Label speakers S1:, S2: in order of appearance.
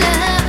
S1: love.